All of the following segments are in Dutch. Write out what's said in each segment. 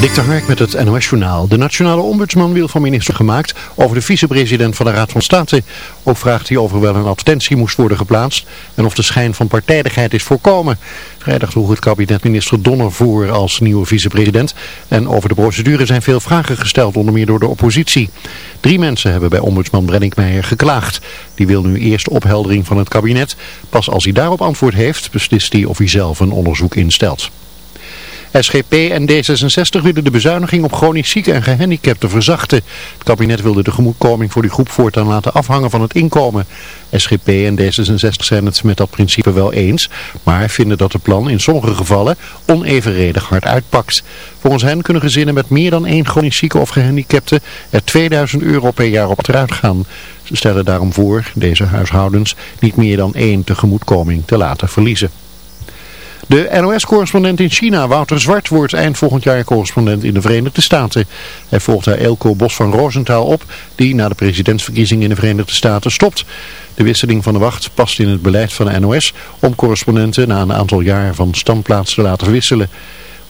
Dik Hark met het NOS-journaal. De nationale ombudsman wil van minister gemaakt over de vicepresident van de Raad van State. Ook vraagt hij over wel een advertentie moest worden geplaatst en of de schijn van partijdigheid is voorkomen. Vrijdag droeg het kabinet minister Donner voor als nieuwe vicepresident. En over de procedure zijn veel vragen gesteld, onder meer door de oppositie. Drie mensen hebben bij ombudsman Brenninkmeijer geklaagd. Die wil nu eerst opheldering van het kabinet. Pas als hij daarop antwoord heeft, beslist hij of hij zelf een onderzoek instelt. SGP en D66 willen de bezuiniging op chronisch zieken en gehandicapten verzachten. Het kabinet wilde de gemoedkoming voor die groep voortaan laten afhangen van het inkomen. SGP en D66 zijn het met dat principe wel eens, maar vinden dat het plan in sommige gevallen onevenredig hard uitpakt. Volgens hen kunnen gezinnen met meer dan één chronisch zieke of gehandicapte er 2000 euro per jaar op achteruit gaan. Ze stellen daarom voor deze huishoudens niet meer dan één tegemoetkoming te laten verliezen. De NOS-correspondent in China, Wouter Zwart, wordt eind volgend jaar correspondent in de Verenigde Staten. Hij volgt daar Elko Bos van Rosenthal op, die na de presidentsverkiezing in de Verenigde Staten stopt. De wisseling van de wacht past in het beleid van de NOS om correspondenten na een aantal jaar van standplaats te laten wisselen.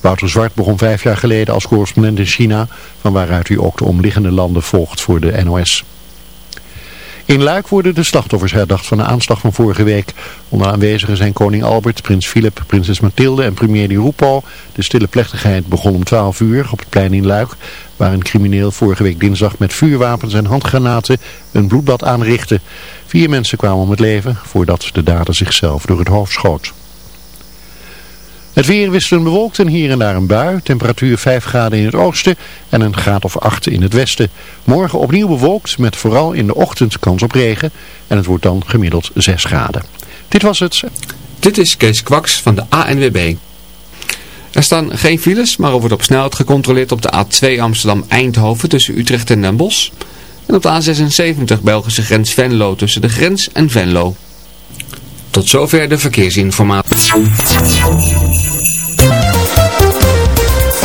Wouter Zwart begon vijf jaar geleden als correspondent in China, van waaruit hij ook de omliggende landen volgt voor de NOS. In Luik worden de slachtoffers herdacht van de aanslag van vorige week. Onder aanwezigen zijn koning Albert, prins Philip, prinses Mathilde en premier Di Rupo. De stille plechtigheid begon om 12 uur op het plein in Luik, waar een crimineel vorige week dinsdag met vuurwapens en handgranaten een bloedbad aanrichtte. Vier mensen kwamen om het leven voordat de dader zichzelf door het hoofd schoot. Het weer wisselend bewolkt en hier en daar een bui. Temperatuur 5 graden in het oosten en een graad of 8 in het westen. Morgen opnieuw bewolkt met vooral in de ochtend kans op regen. En het wordt dan gemiddeld 6 graden. Dit was het. Dit is Kees Kwaks van de ANWB. Er staan geen files, maar er wordt op snelheid gecontroleerd op de A2 Amsterdam-Eindhoven tussen Utrecht en Den Bosch. En op de A76 Belgische grens Venlo tussen de grens en Venlo. Tot zover de verkeersinformatie.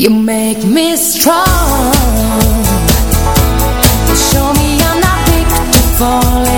You make me strong. You show me I'm not big to fall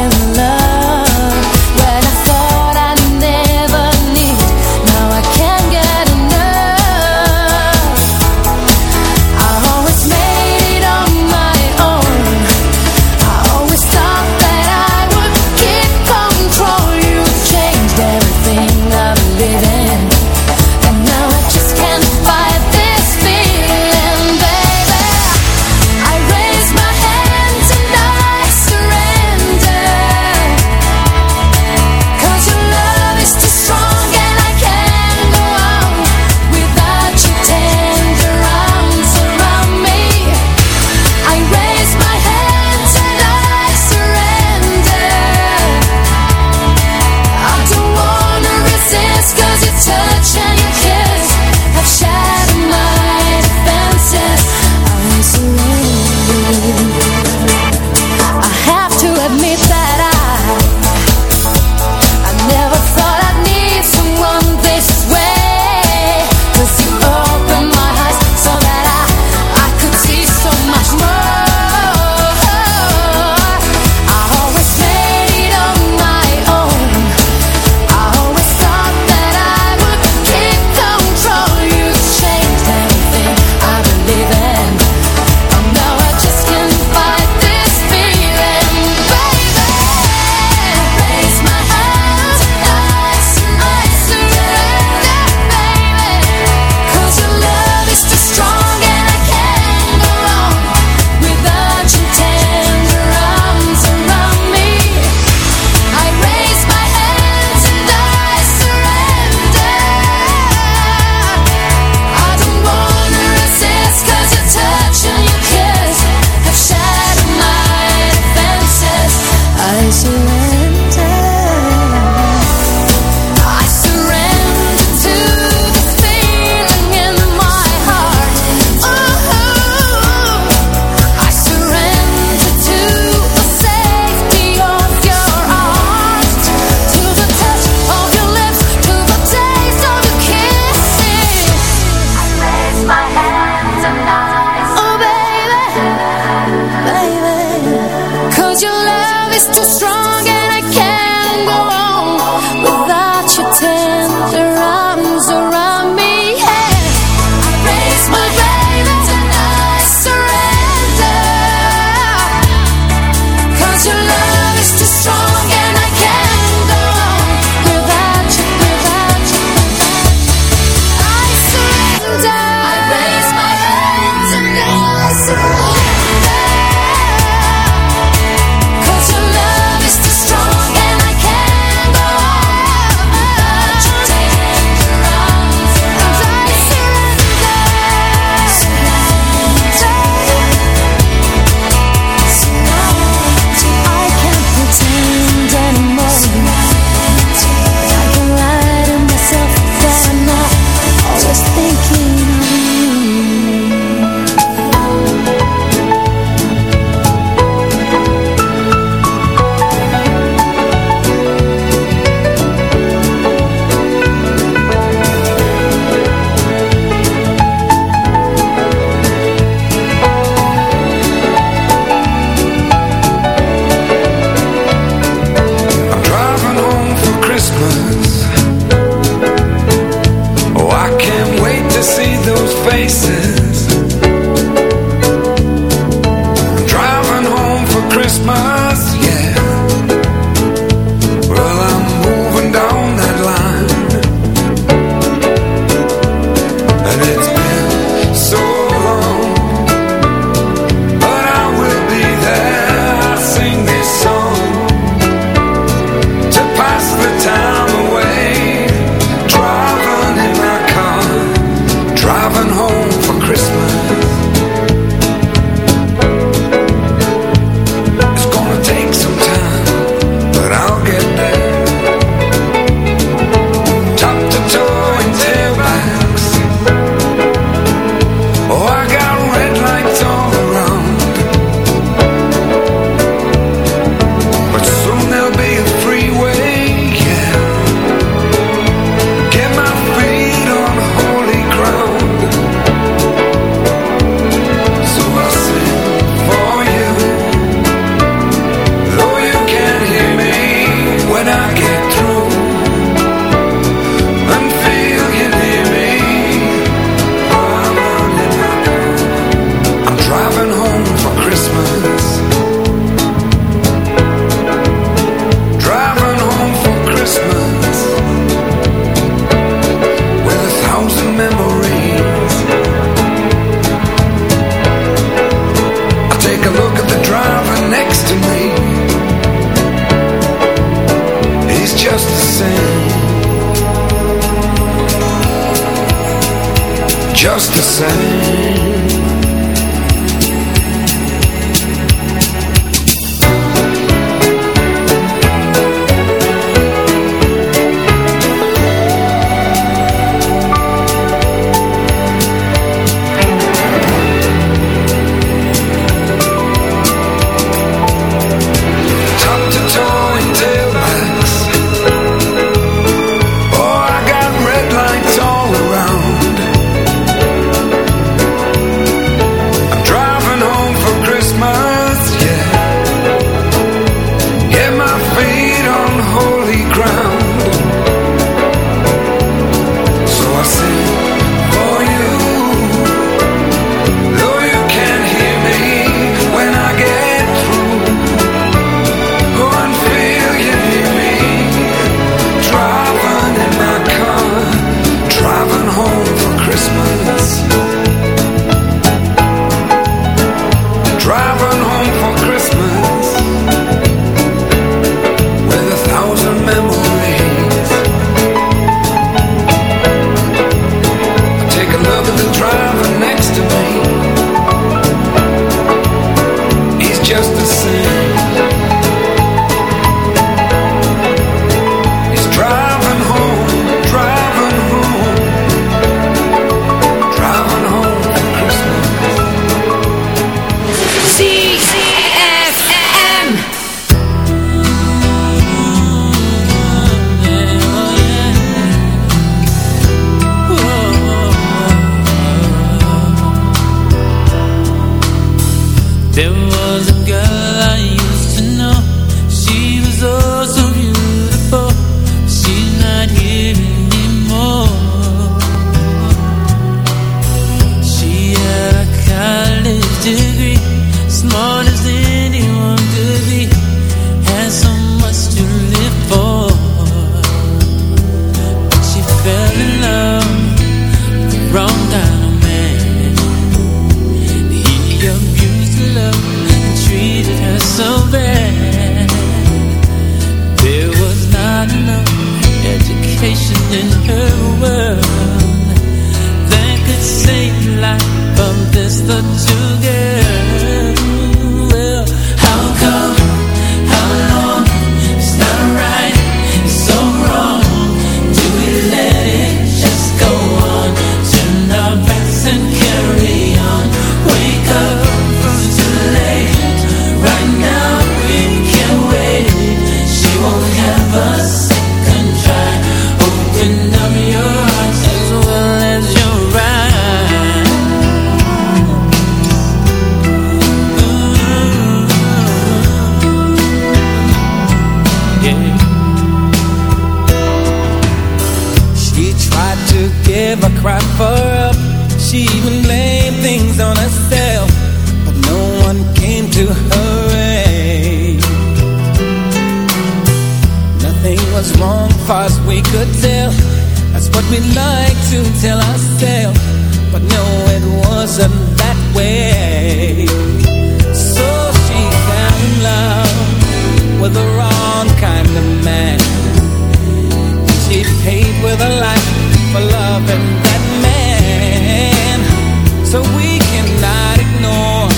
just the same. paid with a life for loving that man. So we cannot ignore,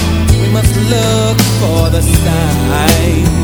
we must look for the signs.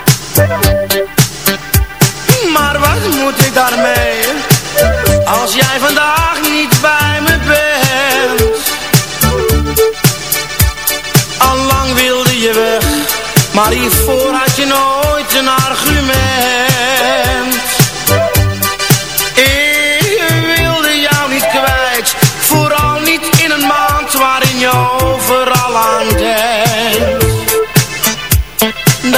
Maar wat moet ik daarmee? Als jij vandaag niet bij me bent. Allang wilde je weg Maar hiervoor had je nooit een argument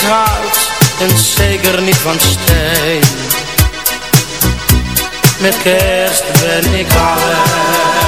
niet hard en zeker niet van steen. Met kerst ben ik alleen.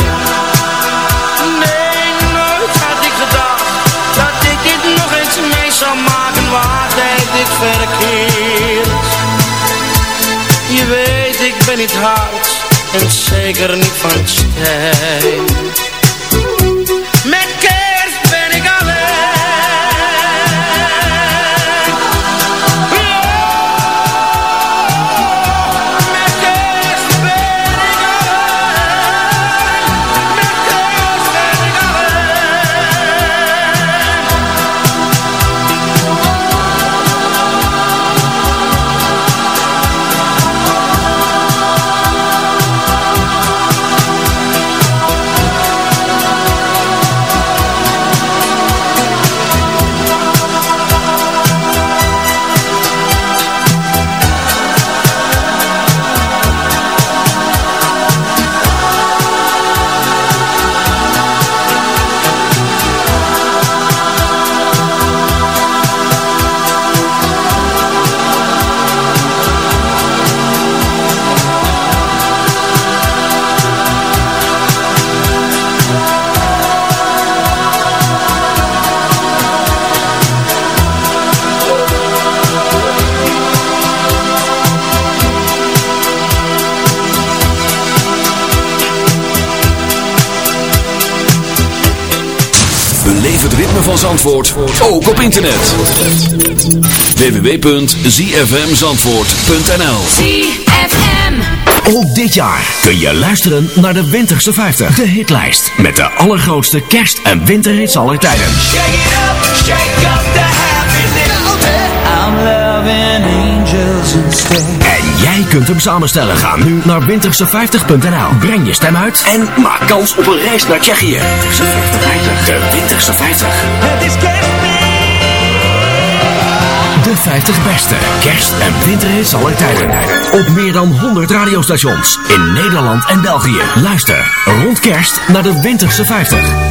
Je weet, ik ben niet hard en zeker niet van steen. Beleef het ritme van Zandvoort ook op internet. www.zfmzandvoort.nl ZFM. Ook dit jaar kun je luisteren naar de Winterse 50. De hitlijst met de allergrootste kerst- en winterhits aller tijden. Shake it up, shake up the happiness. I'm loving instead. En jij kunt hem samenstellen. Ga nu naar winterse50.nl. Breng je stem uit en maak kans op een reis naar Tsjechië. De Winterse 50. Het is kerstmis. De 50 beste kerst- en winterhits aller tijden. Op meer dan 100 radiostations in Nederland en België. Luister rond kerst naar de Winterse 50.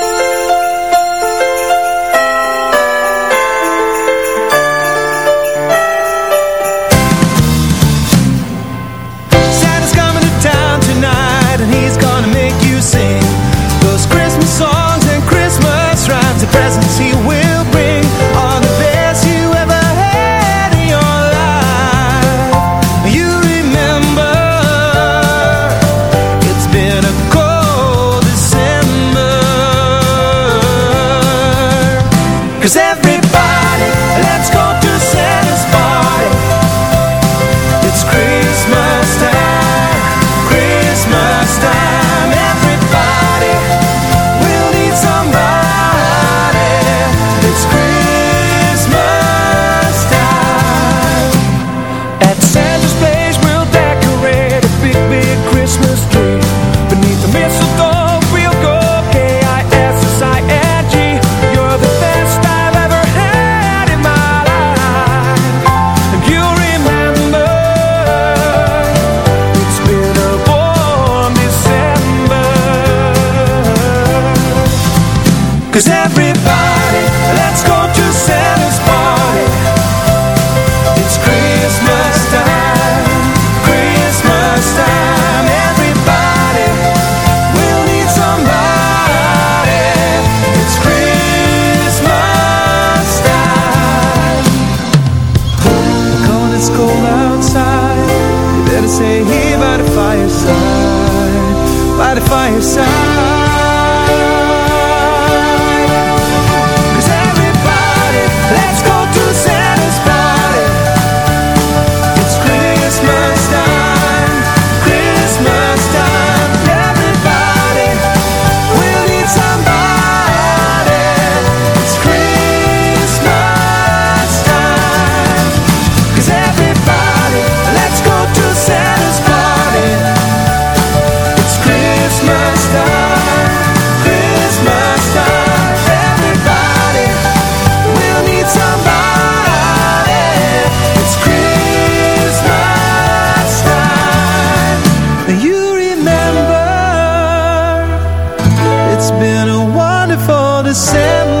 Been a wonderful How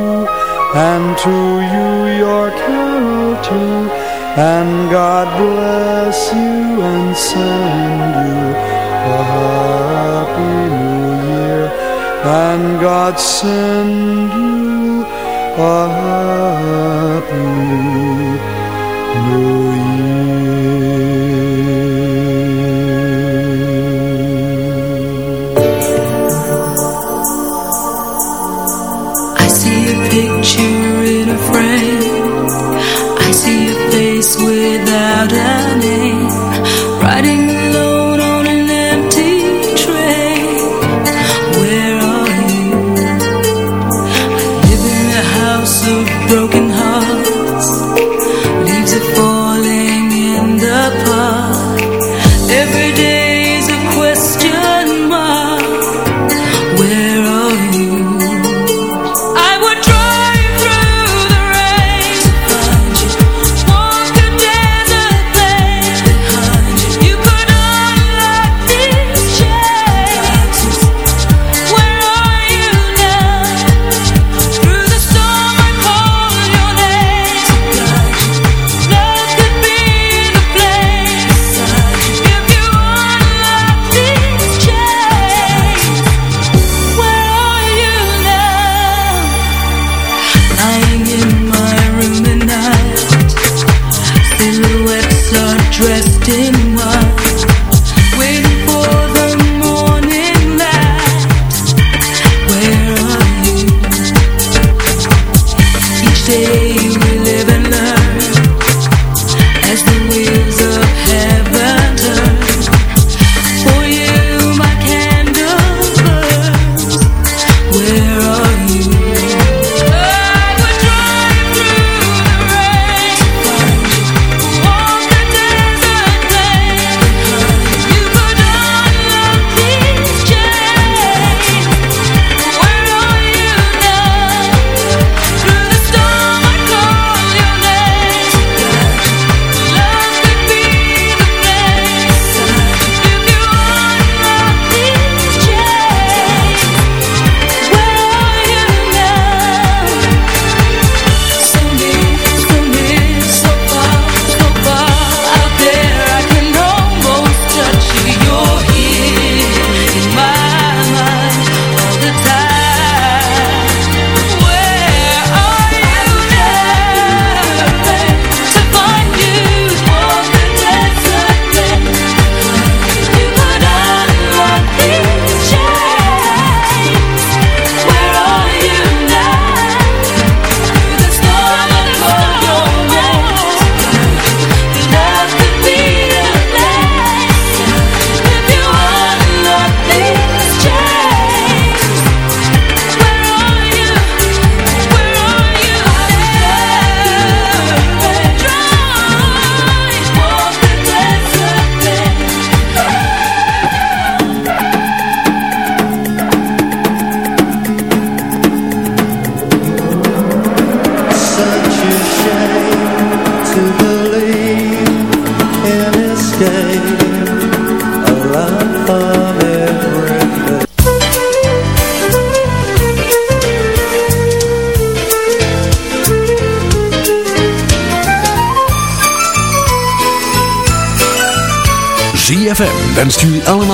and to you your carol too. And God bless you and send you a happy new year. And God send you a happy new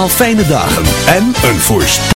fijne dagen en een voorspoedig.